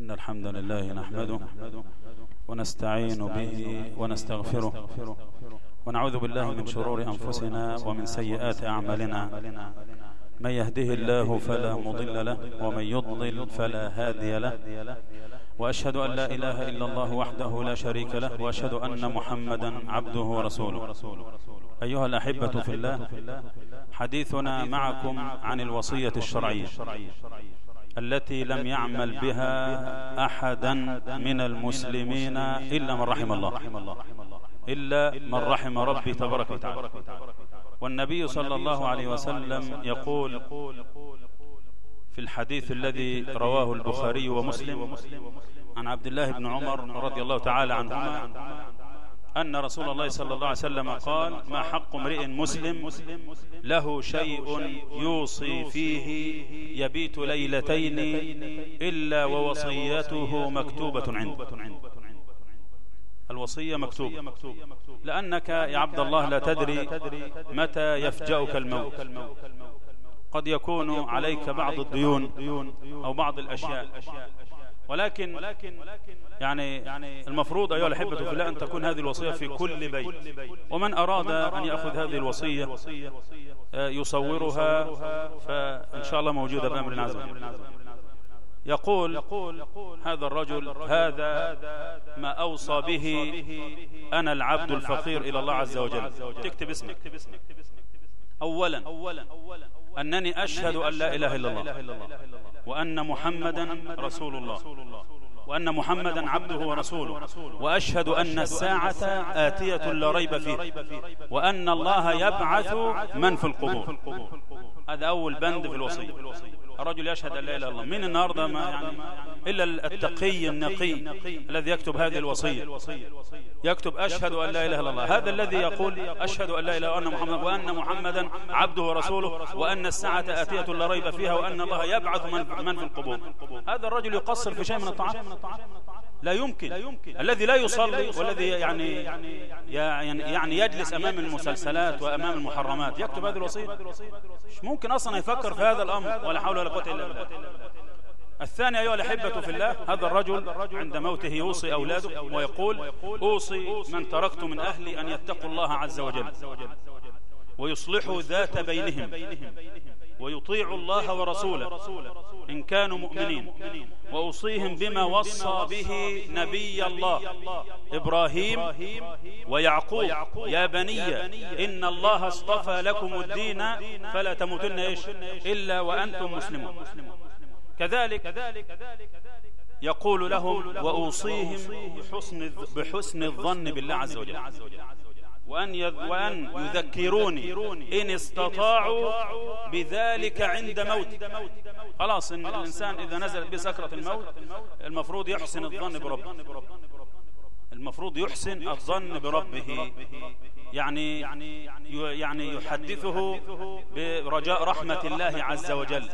إن الحمد لله نحمده ونستعين به ونستغفره ونعوذ بالله من شرور أنفسنا ومن سيئات أعمالنا. من يهده الله فلا مضل له ومن يضلل فلا هادي له. وأشهد أن لا إله إلا الله وحده لا شريك له وأشهد أن محمدا عبده ورسوله. أيها الأحبة في الله حديثنا معكم عن الوصية الشرعية. التي لم يعمل بها أحدا من المسلمين إلا من رحم الله. إلا من رحم ربي تبارك وتعالى. والنبي صلى الله عليه وسلم يقول في الحديث الذي رواه البخاري ومسلم عن عبد الله بن عمر رضي الله تعالى عنهما أن رسول الله صلى الله عليه وسلم قال ما حق امرئ مسلم له شيء يوصي فيه يبيت ليلتين إلا ووصيته مكتوبة عنده. الوصية مكتوبة. لأنك يا عبد الله لا تدري متى يفجأك الموت. قد يكون عليك بعض الديون أو بعض الأشياء. ولكن يعني المفروض أيها الأحبة في الله أن تكون هذه الوصية في كل بيت. ومن أراد أن يأخذ هذه الوصية يصورها فإن شاء الله موجودة بأمر عز وجل يقول هذا الرجل هذا ما أوصى به أنا العبد الفقير إلى الله عز وجل. تكتب اسمك. أولا. أنني أشهد أن لا إله إلا الله. وأن محمدا رسول الله. وأن محمدا عبده ورسوله. وأشهد أن الساعة آتية لا ريب فيه. وأن الله يبعث من في القبور. هذا أول بند في الوصية. الرجل يشهد أن لا إله إلا الله. من النهاردة ما يعني إلا التقي النقي الذي يكتب هذه الوصية. يكتب أشهد أن لا إله إلا الله. هذا الذي يقول أشهد أن لا إله إلا محمد وأن محمدا عبده ورسوله وأن الساعة آتية لا ريب فيها وأن الله يبعث من, من في القبور. هذا الرجل يقصر في شيء من الطعام لا يمكن. الذي لا يصلي والذي يعني يعني يعني يجلس أمام المسلسلات وأمام المحرمات. يكتب هذه الوصية. مش ممكن أصلا يفكر في هذا الأمر ولا حول ولا قوة إلا بالله. الثاني أيها الأحبة في الله هذا الرجل عند موته يوصي أولاده ويقول أوصي من تركت من أهلي أن يتقوا الله عز وجل. ويصلحوا ذات بينهم. ويطيعوا الله ورسوله إن كانوا مؤمنين. وأوصيهم بما وصى به نبي الله. إبراهيم ويعقوب. يا بني إن الله اصطفى لكم الدين فلا تموتن إيش؟ إلا وأنتم مسلمون. كذلك يقول لهم وأوصيهم بحسن, بحسن الظن بالله عز وجل. وأن, يذ وأن يذكروني. إن استطاعوا بذلك عند موت. خلاص إن الإنسان إذا نزلت بسكرة الموت المفروض يحسن الظن بربه. المفروض يحسن الظن بربه. يعني يعني يحدثه برجاء رحمة الله عز وجل.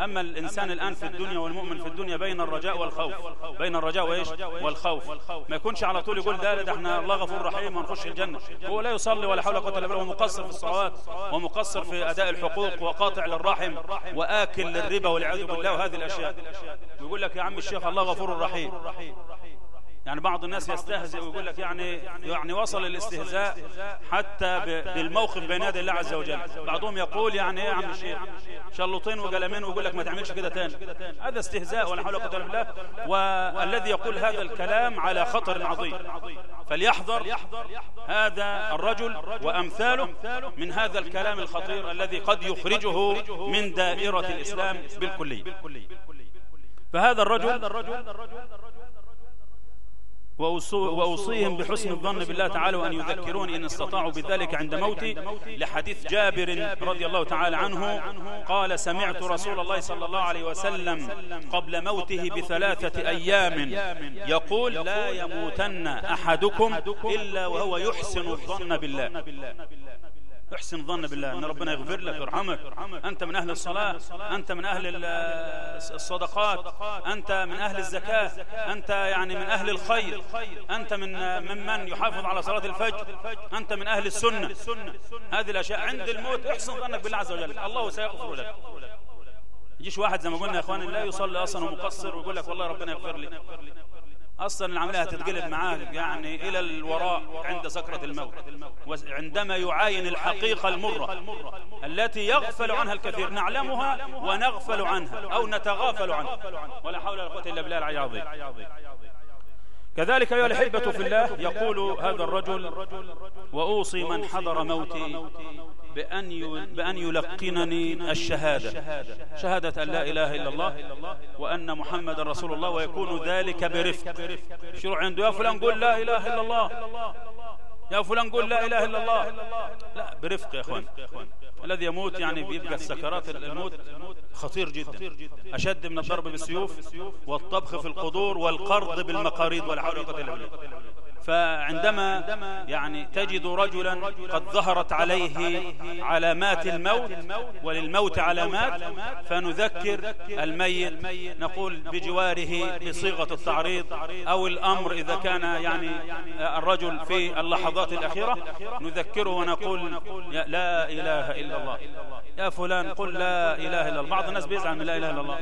أما الإنسان الآن في الدنيا والمؤمن في الدنيا بين الرجاء والخوف. بين الرجاء وإيش؟ والخوف. ما يكونش على طول يقول ده إحنا الله غفور رحيم ونخش الجنة. هو لا يصلي ولا حول قوة إلا بالله ومقصر في الصلوات ومقصر في أداء الحقوق وقاطع للرحم وآكل للربا والعياذ بالله وهذه الأشياء. يقول لك يا عم الشيخ الله غفور رحيم. يعني بعض الناس يستهزئ ويقول لك يعني يعني وصل الاستهزاء حتى بالموقف بين يدي الله عز وجل. بعضهم يقول يعني إيه يا عم الشيخ شلوطين وقلمين ويقول لك ما تعملش كده تاني. هذا استهزاء ولا حول ولا قوة إلا بالله. والذي يقول هذا الكلام على خطر عظيم. فليحذر هذا الرجل وأمثاله من هذا الكلام الخطير الذي قد يخرجه من دائرة الإسلام بالكلية. فهذا الرجل وأوصيهم بحسن الظن بالله تعالى وأن يذكرون إن استطاعوا بذلك عند موتي لحديث جابر رضي الله تعالى عنه قال سمعت رسول الله صلى الله عليه وسلم قبل موته بثلاثة أيام يقول لا يموتن أحدكم إلا وهو يحسن الظن بالله. احسن ظن بالله إن ربنا يغفر لك ويرحمك. أنت من أهل الصلاة أنت من أهل الصدقات أنت من أهل الزكاة أنت يعني من أهل الخير أنت من ممن يحافظ على صلاة الفجر أنت من أهل السنة. هذه الأشياء عند الموت احسن ظنك بالله عز وجل. الله سيغفر لك. يجيش واحد زي ما قلنا يا إخواني لا يصلي أصلا ومقصر ويقول لك والله ربنا يغفر لي. أصلا العملية هتتقلب معاه يعني إلى الوراء عند سكرة الموت وعندما يعاين الحقيقة المره التي يغفل عنها الكثير. نعلمها ونغفل عنها أو نتغافل عنها. ولا حول ولا قوة إلا بالله العلي العظيم. كذلك أيها الأحبة في الله يقول هذا الرجل وأوصي من حضر موتي. بأن بأن يلقنني الشهادة. شهادة أن لا إله إلا الله وأن محمد رسول الله ويكون ذلك برفق. شروع عنده يا فلان قل لا إله إلا الله. يا فلان قل لا إله إلا الله. لا برفق يا أخوان. الذي يموت يعني بيبقى السكرات الموت خطير جدا. أشد من الضرب بالسيوف والطبخ في القدور والقرض بالمقاريض ولا حول فعندما يعني تجد رجلا قد ظهرت عليه علامات الموت وللموت علامات فنذكر الميت نقول بجواره بصيغة التعريض أو الأمر إذا كان يعني الرجل في اللحظات الأخيرة نذكره ونقول لا إله إلا الله. يا فلان قل لا إله إلا الله. بعض الناس بيزعل من لا إله إلا الله.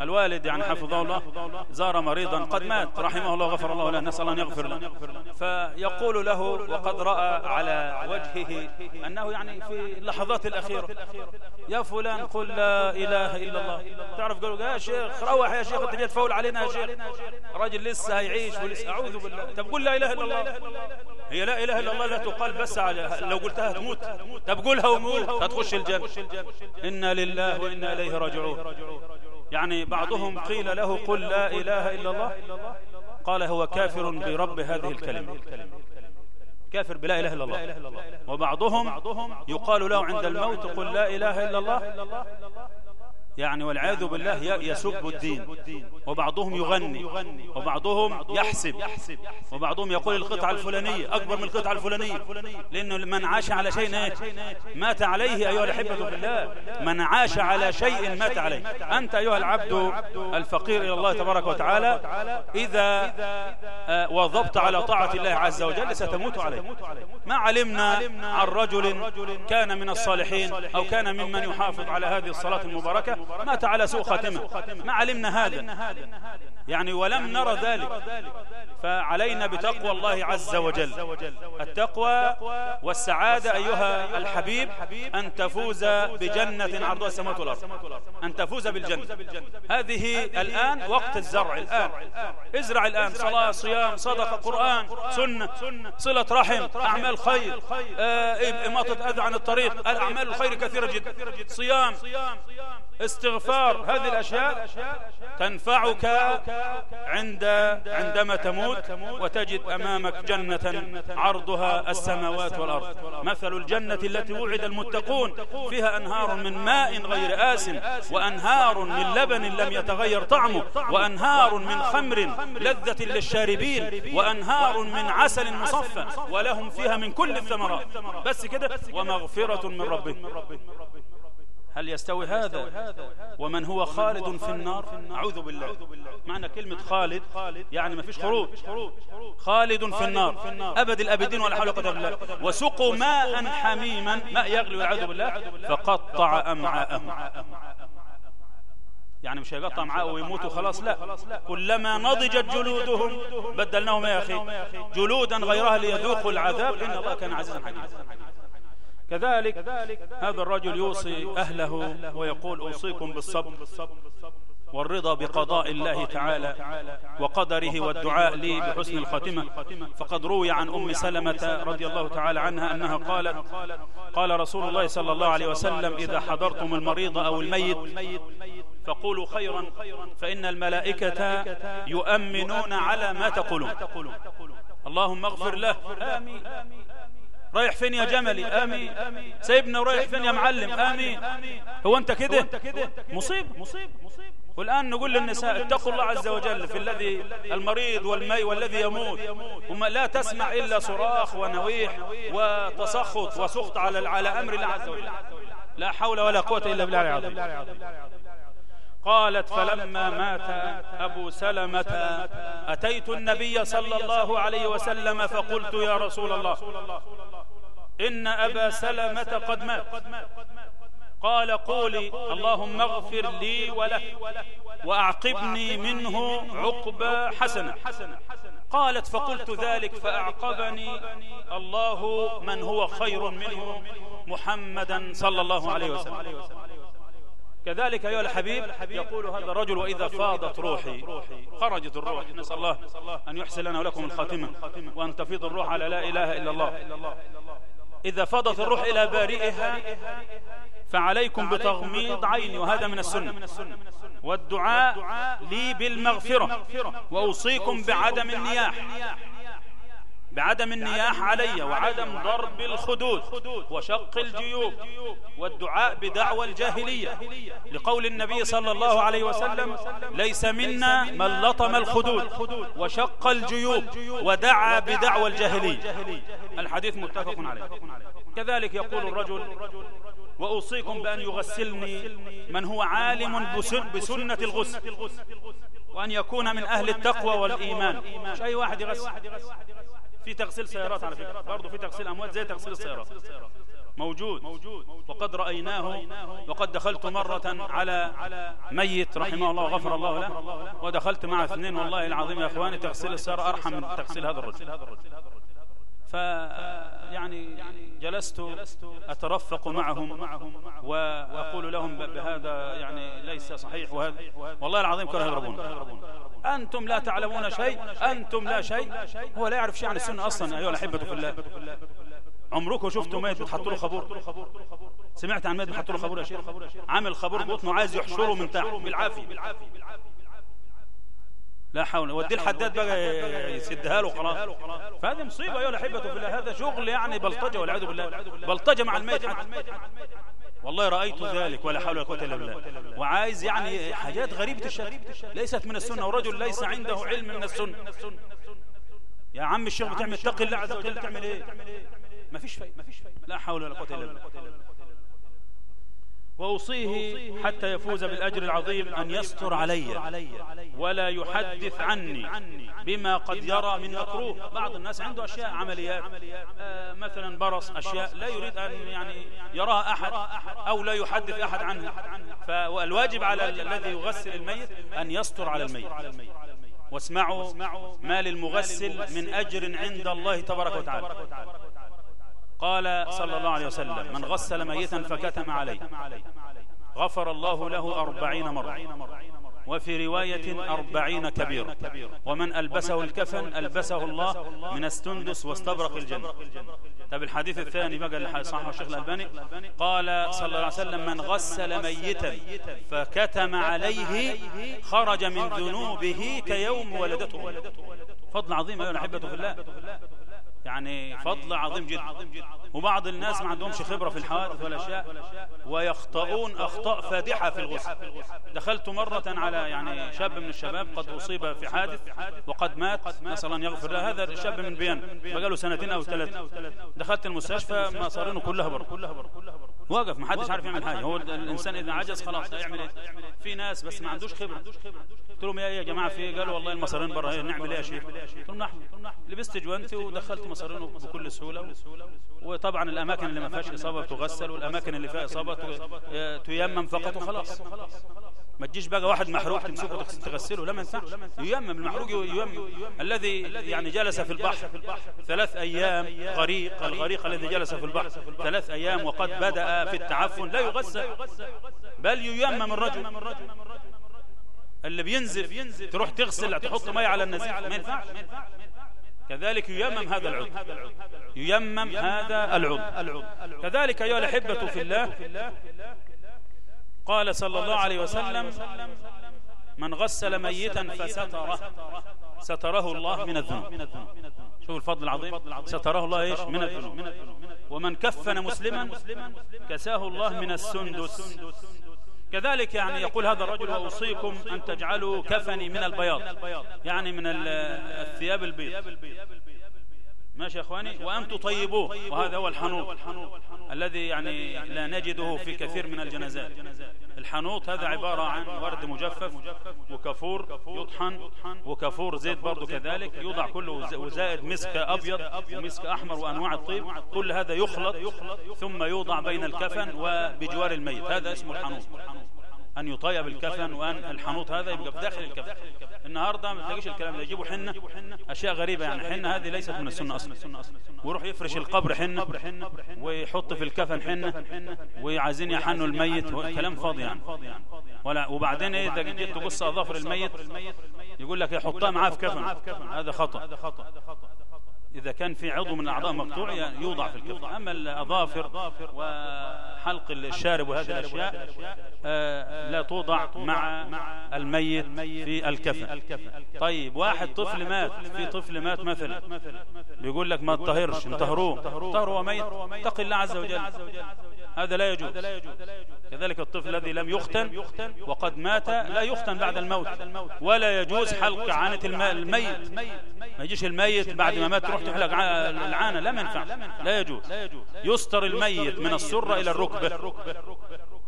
الوالد يعني حفظه الله زار مريضا قد مات رحمه الله غفر الله له نسأل أن يغفر له. فيقول له وقد رأى على وجهه أنه يعني في اللحظات الأخيرة يا فلان قل لا إله إلا الله. تعرف قالوا يا شيخ روح يا شيخ أنت جاي تفول علينا يا شيخ. راجل لسه هيعيش ولسه أعوذ بالله. طب قل لا إله إلا الله. هي لا إله إلا الله لا تقال بس على لو قلتها تموت. طب قولها وموت هتخش الجنة. إنا لله وإنا إليه راجعون. يعني بعضهم قيل له قل لا إله إلا الله. قال هو كافر برب هذه الكلمة. كافر بلا إله إلا الله. وبعضهم يقال له عند الموت قل لا إله إلا الله. يعني والعياذ بالله يسب الدين. وبعضهم يغني. وبعضهم يحسب. وبعضهم يقول القطعة الفلانية. أكبر من القطعة الفلانية. لأنه من عاش على شيء مات عليه أيها الأحبة في الله. من عاش على شيء مات عليه. أنت أيها العبد الفقير إلى الله تبارك وتعالى. إذا آه، وضبط على طاعة الله عز وجل ستموت عليه. ما علمنا عن رجل كان من الصالحين أو كان ممن يحافظ على هذه الصلاة المباركة مات على سوء خاتمة. ما علمنا هذا. يعني ولم نرى ذلك. فعلينا بتقوى الله عز وجل. التقوى والسعادة أيها الحبيب أن تفوز بجنة عرضها السماوات والأرض. أن تفوز بالجنة. هذه الآن وقت الزرع. الآن. ازرع الآن. صلاة صيام صدقة قرآن سنة صلة رحم أعمال خير. آه، إماطة أذى عن الطريق. الأعمال الخير كثيرة جدا. صيام. استغفار هذه الأشياء تنفعك عند عندما تموت وتجد أمامك جنة عرضها السماوات والأرض. مثل الجنة التي وعد المتقون فيها أنهار من ماء غير آس وأنهار من لبن لم يتغير طعمه وأنهار من خمر لذة للشاربين وأنهار من عسل مصفى ولهم فيها من كل الثمرات. بس كده ومغفرة من ربهم هل يستوي هذا ومن هو خالد في النار؟ أعوذ بالله. معنى كلمة خالد يعني ما فيش خروج خالد في النار. أبد الأبدين ولا حول ولا قوة بالله. وسقوا ماء حميما. ماء يغلي والعياذ بالله. فقطع أمعاءهم. يعني مش هيقطع معاه ويموتوا خلاص؟ لا. كلما نضجت جلودهم بدلناهم يا أخي. جلودا غيرها ليذوقوا العذاب إن الله كان عزيزا حكيما. كذلك هذا الرجل يوصي أهله ويقول أوصيكم بالصبر. والرضا بقضاء الله تعالى وقدره والدعاء لي بحسن الخاتمة. فقد روي عن أم سلمة رضي الله تعالى عنها أنها قالت قال رسول الله صلى الله عليه وسلم إذا حضرتم المريض أو الميت فقولوا خيرا. فإن الملائكة يؤمنون على ما تقولون. اللهم اغفر له. آمين. رايح فين يا جملي؟ آمين. سيبنا ورايح فين يا معلم؟ آمين. هو أنت كده؟ مصيب؟ والآن نقول للنساء اتقوا الله عز وجل في الذي المريض والمي والذي يموت. وما لا تسمع إلا صراخ ونويح وتسخط وسخط على على أمر الله عز وجل. لا حول ولا قوة إلا بالله العظيم. قالت فلما مات أبو سلمة. أتيت النبي صلى الله عليه وسلم فقلت يا رسول الله. إن أبا سلمة قد مات. قال قولي اللهم اغفر لي وله وأعقبني منه عقبى حسنة. قالت فقلت ذلك فأعقبني. الله من هو خير منه محمدا صلى الله عليه وسلم. كذلك أيها الحبيب يقول هذا الرجل وإذا فاضت روحي خرجت الروح. نسأل الله أن يحسن لنا ولكم الخاتمة وأن تفيض الروح على لا إله إلا الله. إذا فاضت الروح إلى بارئها فعليكم بتغميض عيني وهذا من السنة. والدعاء لي بالمغفرة. وأوصيكم بعدم النياح. بعدم النياح علي وعدم ضرب الخدود وشق الجيوب والدعاء بدعوى الجاهلية. لقول النبي صلى الله عليه وسلم ليس منا من لطم الخدود وشق الجيوب ودعا بدعوى الجاهلية. الحديث متفق عليه. كذلك يقول الرجل وأوصيكم بأن يغسلني من هو عالم بسنة الغسل. وأن يكون من أهل التقوى والإيمان. مش أي واحد يغسل. في تغسيل سيارات على فكرة. برضه في تغسيل أموات زي تغسيل السيارات. موجود. وقد رأيناه وقد دخلت مرة على ميت رحمه الله وغفر الله له. ودخلت مع اثنين. والله العظيم يا أخواني تغسيل السيارة أرحم من تغسيل هذا الرجل. ف يعني جلست أترفق معهم وأقول لهم بهذا يعني ليس صحيح وهذا والله العظيم كانوا يضربون. أنتم لا تعلمون شيء أنتم لا شيء. هو لا يعرف شيء عن السنة أصلا أيها الأحبة في الله. عمركم شفتوا ميت بتحطوا له خبور؟ سمعت عن ميت بتحطوا له خبور يا شيخ؟ عامل خبور بطنه عايز يحشره من تحت بالعافية. لا حول ودي الحداد بقى يسدها له خلاص. فهذه مصيبة أيها الأحبة في الله هذا شغل يعني بلطجة والعياذ بالله. بلطجة مع الميت والله رأيت ذلك ولا حول ولا قوة إلا بالله. وعايز يعني حاجات غريبة الشكل ليست من السنة ورجل ليس عنده علم من السنة. يا عم الشيخ بتعمل اتقي الله عز وجل تعمل إيه؟ ما فيش فايدة. لا حول ولا قوة إلا بالله. وأوصيه حتى يفوز بالأجر العظيم أن يستر علي. ولا يحدث عني بما قد يرى من مكروه. بعض الناس عنده أشياء عمليات. آه مثلا برص أشياء. لا يريد أن يعني يراها أحد أو لا يحدث أحد عنها. فالواجب على الذي يغسل الميت أن يستر على الميت. واسمعوا ما للمغسل من أجر عند الله تبارك وتعالى. قال صلى الله عليه وسلم من غسل ميتا فكتم عليه. غفر الله له أربعين مرة. وفي رواية أربعين كبيرة. ومن ألبسه الكفن ألبسه الله من استندس واستبرق الجنة طب الحديث الثاني بقى اللي صححه الشيخ الألباني. قال صلى الله عليه وسلم من غسل ميتا فكتم عليه خرج من ذنوبه كيوم ولدته. فضل عظيم أيها الأحبة في الله. يعني فضل عظيم جدا. وبعض الناس ما عندهمش خبرة في الحوادث والأشياء ويخطئون أخطاء فادحة في الغسل. دخلت مرة على يعني شاب من الشباب قد أصيب في حادث وقد مات نسأل الله يغفر له. هذا الشاب من بيان بقاله سنتين أو ثلاثة دخلت المستشفى مصارينه كلها بر واقف ما حدش عارف يعمل حاجة. هو الإنسان إذا عجز خلاص يعمل إيه؟ في ناس بس ما عندوش خبرة. قلت لهم يا جماعة في قالوا والله المصارين برا نعمل إيه يا شيخ؟ قلت لهم نحن. لبست جوانتي ودخلت مصارينه بكل سهولة. وطبعا الأماكن اللي ما فيهاش إصابة تغسل والأماكن اللي فيها إصابة تيمم فقط وخلاص. ما تجيش بقى واحد محروق تمسكه تغسله لا ما ينفعش. ييمم المحروق ييمم. الذي يعني جلس في البحر ثلاث أيام غريق الغريق الذي جلس في البحر ثلاث أيام وقد في التعفن لا يغسل بل ييمم الرجل. اللي بينزف تروح تغسل تحط مية على النزيف. ما ينفعش. كذلك ييمم هذا العضو. ييمم هذا العضو. كذلك أيها الأحبة في الله قال صلى الله عليه وسلم من غسل ميتا فستره. ستره الله من الذنوب. شوف الفضل العظيم. ستره الله إيش؟ من الذنوب. ومن كفن مسلما كساه الله من السندس. كذلك يعني يقول هذا الرجل وأوصيكم أن تجعلوا كفني من البياض. يعني من الثياب البيض. ماشي يا إخواني؟ وان تطيبوه وهذا هو الحنوط الذي يعني لا نجده في كثير من الجنازات. الحنوط هذا عبارة عن ورد مجفف وكفور يطحن وكفور زيت برضو كذلك. يوضع كله وزائد مسك أبيض ومسك أحمر وأنواع الطيب. كل هذا يخلط ثم يوضع بين الكفن وبجوار الميت. هذا اسمه الحنوط أن يطيب الكفن وأن الحنوط هذا يبقى في داخل الكفن. النهاردة ما تلاقيش الكلام ده. يجيبوا حنة. أشياء غريبة يعني. حنة هذه ليست من السنة أصلا. ويروح يفرش القبر حنة. ويحط في الكفن حنة. وعايزين يحنوا الميت. كلام فاضي يعني. ولا وبعدين إذا جيت تقص أظافر الميت يقول لك يحطها معاه في كفن. هذا خطأ. إذا كان في عضو من الأعضاء مقطوع يوضع في الكفن أما الأظافر وحلق الشارب وهذه الأشياء آه، لا توضع مع الميت في الكفن طيب واحد طفل مات في طفل مات مثلا بيقول لك ما تطهرش انطهروه طهروا وميت اتق الله عز وجل. هذا لا يجوز. كذلك الطفل الذي لم يختن وقد مات لا يختن بعد الموت. ولا يجوز حلق عانة الميت. ما يجيش الميت بعد ما مات تروح تحلق العانة. لا منفع لا يجوز. يستر الميت من السرة إلى الركبة.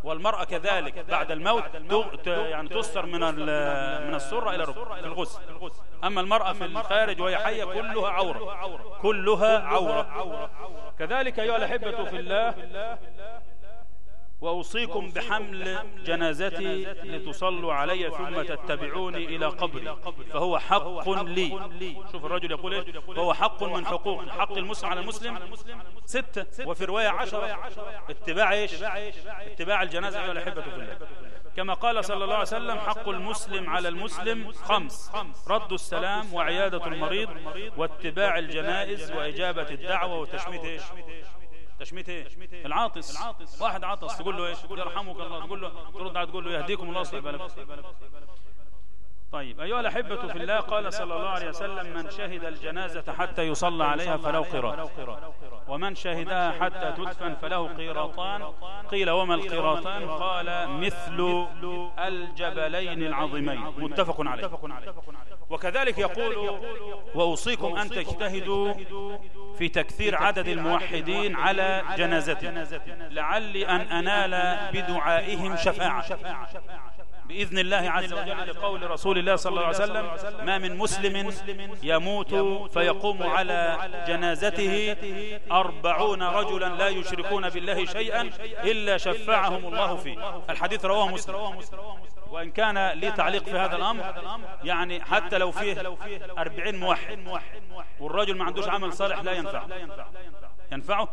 والمرأة كذلك بعد الموت يعني تستر من من السرة إلى الركبة في الغسل. أما المرأة في الخارج وهي حية كلها عورة. كلها عورة. كذلك أيها الأحبة في الله وأوصيكم بحمل جنازتي لتصلوا علي ثم تتبعوني إلى قبري. فهو حق لي. شوف الرجل يقول إيه فهو حق من حقوق. حق المسلم على المسلم ستة وفي رواية عشرة. اتباع إيش؟ اتباع الجنازة أيها الأحبة في الله. كما قال صلى الله عليه وسلم حق المسلم على المسلم خمس. رد السلام وعيادة المريض واتباع الجنائز وإجابة الدعوة وتشميت إيش؟ تشميت إيه العاطس. واحد عطس تقول له إيش؟ يرحمك الله تقول له ترد تقول له يهديكم الله يصلح طيب أيها الأحبة في الله قال صلى الله عليه وسلم من شهد الجنازة حتى يصلى عليها فله قراط. ومن شهدها حتى تدفن فله قيراطان. قيل وما القيراطان؟ قال مثل الجبلين العظيمين. متفق عليه. وكذلك يقول وأوصيكم أن تجتهدوا في تكثير عدد الموحدين على جنازتي لعلي أن أنال بدعائهم شفاعة. بإذن الله عز وجل لقول رسول الله صلى الله عليه وسلم ما من مسلم يموت فيقوم على جنازته أربعون رجلا لا يشركون بالله شيئا إلا شفعهم الله فيه. الحديث رواه مسلم. وإن كان لي تعليق في هذا الأمر يعني حتى لو فيه أربعين موحد. والرجل ما عندوش عمل صالح لا ينفع. ينفعه؟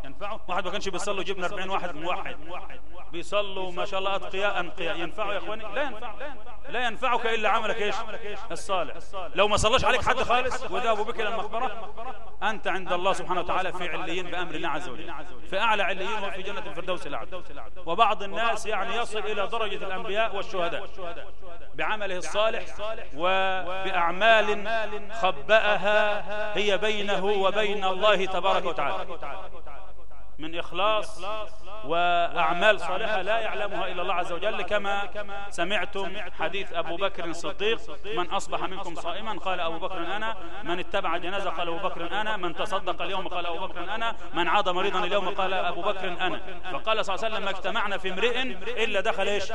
واحد ما كانش بيصلوا جبنا 40 واحد موحد بيصلوا ما شاء الله أتقياء أنقياء. ينفعوا يا إخواني؟ لا ينفع لا ينفعك إلا عملك إيش؟ الصالح. لو ما صلىش عليك حد خالص وذهبوا بك إلى المقبرة أنت عند الله سبحانه وتعالى في عليين بأمر الله عز وجل. في أعلى عليين وفي جنة الفردوس الأعلى وبعض الناس يعني يصل إلى درجة الأنبياء والشهداء. بعمله الصالح وبأعمال خبأها هي بينه وبين الله تبارك وتعالى. من إخلاص وأعمال صالحة لا يعلمها إلا الله عز وجل كما سمعتم حديث أبو بكر الصديق من أصبح منكم صائما قال أبو بكر أنا من اتبع جنازة؟ قال أبو بكر أنا من تصدق اليوم؟ قال أبو بكر أنا من عاد مريضا اليوم؟ قال أبو بكر أنا فقال صلى الله عليه وسلم ما اجتمعنا في امرئ إلا دخل إيش؟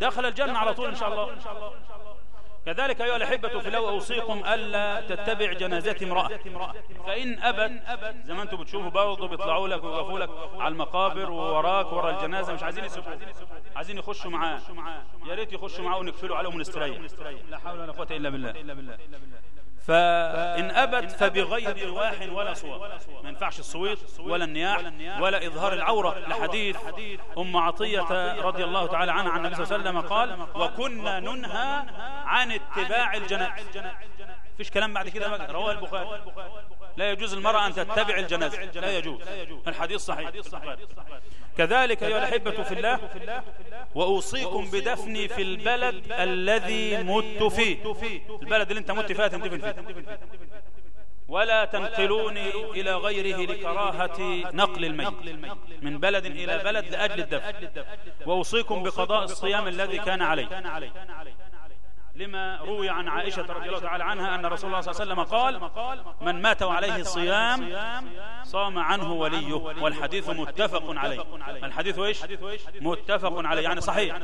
دخل الجنة على طول إن شاء الله كذلك أيها الأحبة في لو أوصيكم ألا تتبع جنازة امرأة. فإن أبت زي ما أنتم بتشوفوا برضه بيطلعوا لك ويوقفوا لك على المقابر ووراك ورا الجنازة مش عايزين يسيبوه عايزين يخشوا معاه. يا ريت يخشوا معاه ونقفلوا عليهم ونستريح لا حول ولا قوة إلا بالله. فإن أبت فبغير رواح ولا صوت ما ينفعش الصويت ولا النياح ولا إظهار العورة لحديث أم عطية رضي الله تعالى عنها عن النبي صلى الله عليه وسلم قال وكنا ننهى عن اتباع الجنائز. فيش كلام بعد كده؟ رواه البخاري. لا يجوز المرأة أن تتبع الجنازة. لا يجوز. الحديث صحيح. كذلك أيها الأحبة في الله وأوصيكم بدفني في البلد الذي مت فيه. البلد اللي انت مت فيها تندفن فيه. ولا تنقلوني إلى غيره لكراهة نقل الميت. من بلد إلى بلد لأجل الدفن. وأوصيكم بقضاء الصيام الذي كان عليه. لما روي عن عائشة رضي الله تعالى عنها أن رسول الله صلى الله عليه وسلم قال من مات وعليه الصيام صام عنه وليه. والحديث متفق عليه. الحديث إيش؟ متفق عليه. يعني صحيح.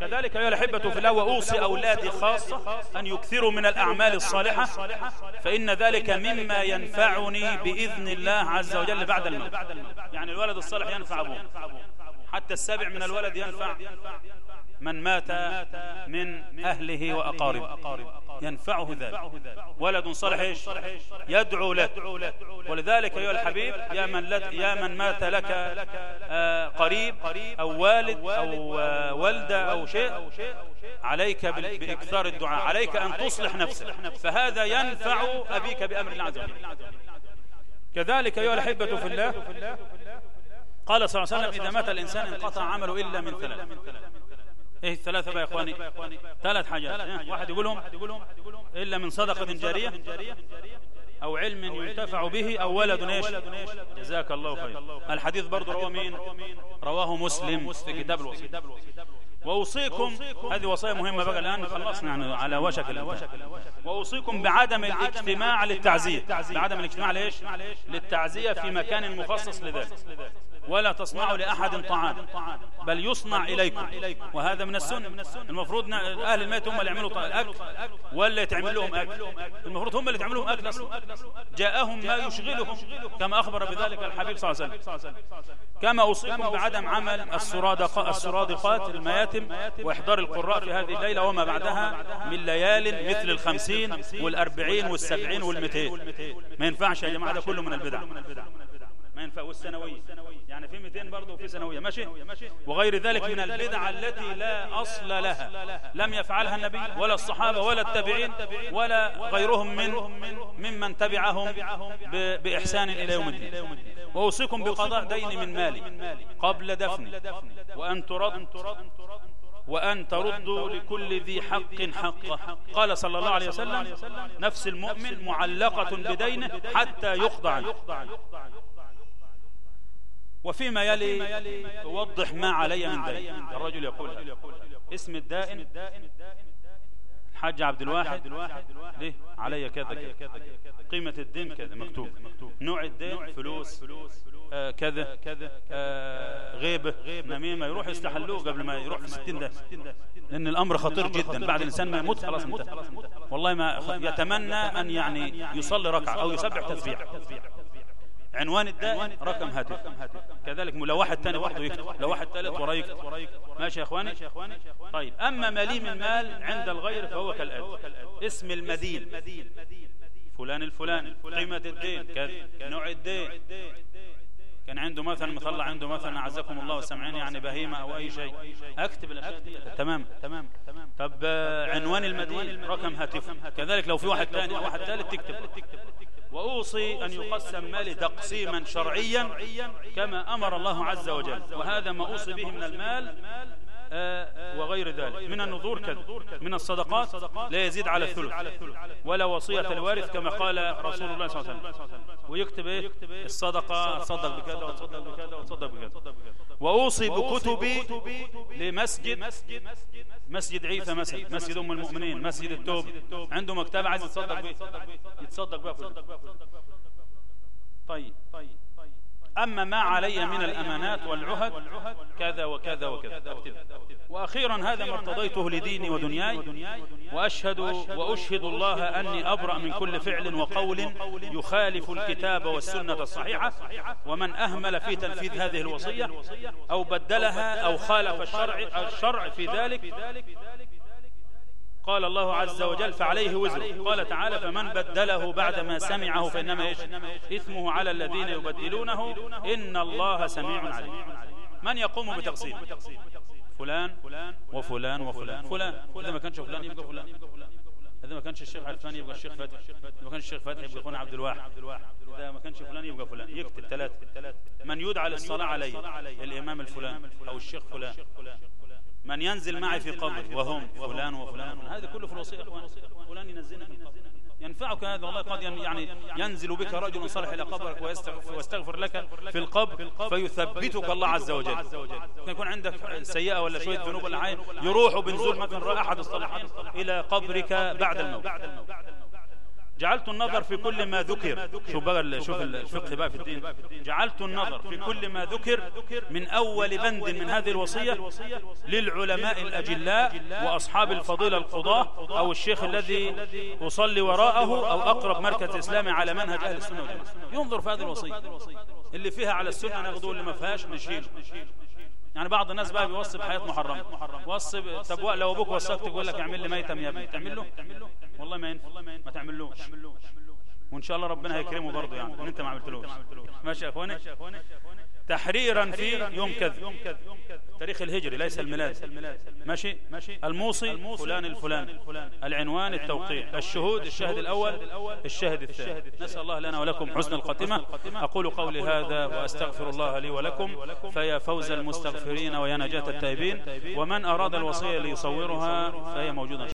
كذلك يا الأحبة في الله وأوصي أولادي خاصة أن يكثروا من الأعمال الصالحة فإن ذلك مما ينفعني بإذن الله عز وجل بعد الموت. يعني الولد الصالح ينفع أبوه. حتى السابع من الولد ينفع من مات من أهله وأقاربه. ينفعه ذلك. ولد صالح يدعو له. ولذلك أيها الحبيب يا من, يا من مات لك آه، قريب أو والد أو آه، والدة أو شيء عليك بإكثار الدعاء عليك أن تصلح نفسك. فهذا ينفع أبيك بأمر الله عز وجل. كذلك أيها الأحبة في الله قال صلى الله عليه وسلم إذا مات الإنسان انقطع عمله إلا من ثلاث إيه الثلاثة بقى يا إخواني. ثلاث حاجات إيه؟ واحد يقولهم إلا من صدقة جارية أو علم ينتفع به أو ولد إيش جزاك الله خير. الحديث برضه رواه مين؟ رواه مسلم. في كتاب الوصية. وأوصيكم هذه وصية مهمة بقى الآن. خلصنا يعني على وشك وأوصيكم بعدم الاجتماع للتعزية بعدم الاجتماع ليش للتعزية في مكان مخصص لذلك. ولا تصنعوا لأحد طعام بل يصنع إليكم. وهذا من السنة. المفروض أهل الميت هم اللي يعملوا الأكل ولا يتعمل لهم أكل. المفروض هم اللي يتعملوا لهم أكل جاءهم ما يشغلهم كما أخبر بذلك الحبيب صلى الله عليه وسلم. كما أوصيكم بعدم عمل السرادقات المياتم وإحضار القراء في هذه الليلة وما بعدها من ليال مثل الخمسين والأربعين والسبعين والمئتين. ما ينفعش يا جماعة ده كله من البدع. ما ينفع والسنوية يعني في 200 برضه وفي سنوية. ماشي؟ وغير ذلك من البدع التي لا أصل لها. لم يفعلها النبي ولا الصحابة ولا التابعين ولا غيرهم من ممن تبعهم بإحسان إلى يوم الدين. وأوصيكم بقضاء دين من مالي قبل دفني. وأن ترد وأن تردوا لكل ذي حق حقه. قال صلى الله عليه وسلم نفس المؤمن معلقة بدينه حتى يقضى عنه. وفيما يلي يوضح ما علي من دين الرجل يقول اسم الدائن. الحاج عبد الواحد. ليه؟ علي كذا كذا. قيمة الدين كذا. مكتوب. نوع الدين فلوس آه كذا آه غيبة نميمة. يروح يستحلوه قبل ما يروح في ستين ده لأن الأمر خطير جدا. بعد الإنسان ما يموت خلاص انتهى. والله ما يتمنى أن يعني يصلي ركعة أو يسبح تسبيح عنوان الدائن رقم هاتف. كذلك لو واحد تاني وحده يكتب. لو واحد ثالث وراه يكتب ماشي يا إخواني؟ طيب أما مليم المال عند الغير فهو كالآتي. اسم المدين. فلان الفلاني. قيمة الدين. كذا. نوع الدين. كان عنده مثلا مطلع عنده مثلا أعزكم الله والسمعين يعني بهيمة أو أي شيء. أكتب الأشياء دي. تمام. تمام. طب عنوان المدين. رقم هاتف. كذلك لو في واحد ثاني واحد ثالث تكتب. وأوصي أن يقسم مالي تقسيما شرعيا كما أمر الله عز وجل. وهذا ما أوصي به من المال وغير ذلك. من النذور كذا. من الصدقات لا يزيد على الثلث. ولا وصية الوارث كما قال رسول الله صلى الله عليه وسلم. ويكتب إيه؟ الصدقة. تصدق بكذا وتصدق بكذا وتصدق بكذا. وأوصي بكتبي لمسجد مسجد عيسى مثلا. مسجد أم المؤمنين. مسجد التوب. عنده مكتبة عايز يتصدق بيه. يتصدق بها طيب. أما ما علي من الأمانات والعهد كذا وكذا وكذا. وأخيرا هذا ما ارتضيته لديني ودنياي وأشهد وأشهد الله أني أبرأ من كل فعل وقول يخالف الكتاب والسنة الصحيحة ومن أهمل في تنفيذ هذه الوصية أو بدلها أو خالف الشرع, الشرع في ذلك قال الله عز وجل فعليه وزر قال تعالى فمن بدله بعدما سمعه فإنما إيش؟ إثمه على الذين يبدلونه. إن الله سميع عليم. من يقوم بتقسيم؟ فلان وفلان وفلان. فلان. إذا ما كانش فلان يبقى فلان. إذا ما كانش الشيخ عرفان يبقى الشيخ فتح إذا ما كانش الشيخ فتح يبقى يكون عبد الواحد. إذا ما كانش فلان يبقى فلان. يكتب ثلاثة. من يدعى للصلاة عليه الإمام الفلان أو الشيخ فلان. من ينزل معي في قبري وهم فلان وفلان هذا كله في الوصية فلان ينزلنا في القبر. ينفعك هذا؟ والله قد يعني ينزل بك رجل صالح إلى قبرك ويستغفر لك في القبر فيثبتك الله عز وجل. يكون عندك سيئة ولا شوية ذنوب ولا حاجة يروح بنزول مثلا أحد الصالحين إلى قبرك بعد الموت. جعلت النظر في كل ما ذكر. شوف بقى شوف الفقه بقى في الدين. جعلت النظر في كل ما ذكر من أول بند من هذه الوصية للعلماء الأجلاء وأصحاب الفضيلة القضاة أو الشيخ الذي أصلي وراءه أو أقرب مركز إسلامي على منهج أهل السنة والجماعة. ينظر في هذه الوصية. اللي فيها على السنة ناخده اللي ما فيهاش نشيله يعني بعض الناس بقى بيوصي بحياة محرمة وصي طب لو أبوك وصاك تقول لك اعمل لي ميتم يا ابني. تعمل له؟ والله ما ينفع. ما تعملوش. وإن شاء الله ربنا هيكرمه برضه يعني إن أنت ما عملتلوش. ماشي يا إخواني؟ تحريرا في يوم كذا تاريخ الهجري ليس الميلاد. ماشي؟ الموصي فلان الفلان العنوان التوقيع. الشهود الشاهد الأول الشاهد الثاني. نسأل الله لنا ولكم حسن الخاتمة أقول قولي هذا وأستغفر الله لي ولكم. فيا فوز المستغفرين ويا نجاة التائبين. ومن أراد الوصية ليصورها فهي موجودة.